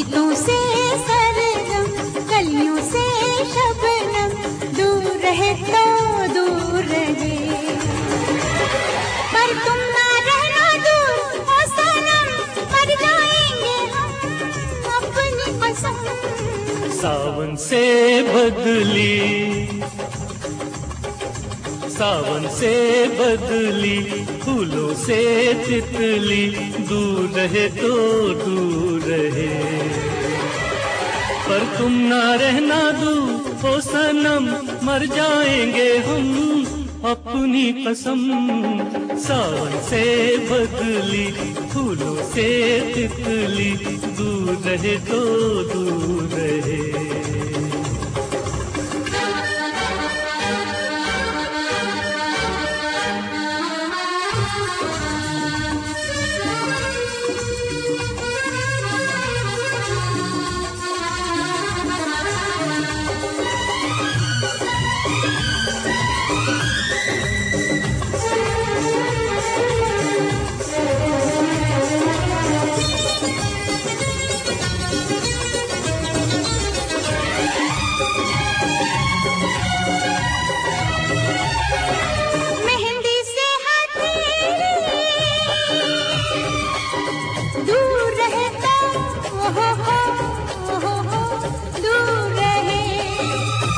गीतों से सरगम कलियों से शबनम, दूर रहे तो दूर रहे। पर तुम ना रहना दूर ओ सनम मर जाएँगे अपनी कसम सावन से बदली सावन से बदली, फूलों से तितली, दूर रहे तो दूर रहे। पर तुम ना रहना दूर ओ सनम, मर जाएँगे हम अपनी कसम। सावन से बदली, फूलों से तितली, दूर रहे तो दूर रहे।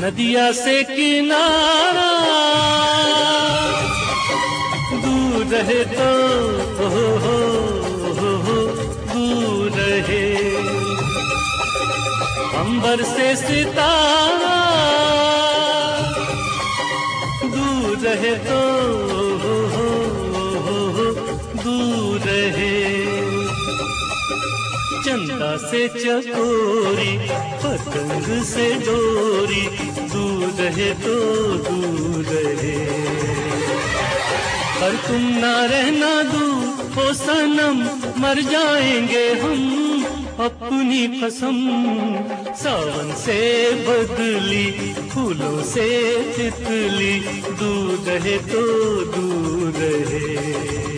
नदिया से किनारा। दूर रहे तो हो हो हो हो, दूर रहे। अंबर से सितारा। दूर रहे तो हो हो हो हो, दूर रहे। चंदा से चकोरी, पतंग से डोरी दूर रहे तो दूर रहे पर तुम ना रहना दूर ओ सनम, मर जाएँगे हम, अपनी कसम सावन से बदली, फूलों से तितली दूर रहे तो दूर रहे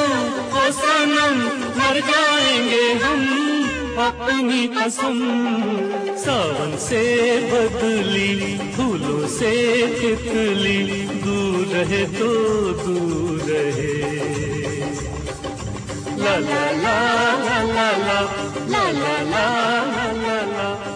सावन से बदली फूलों से तितली दूर रहे तो दूर रहे ला ला ला ला ला ला ला ला ला ला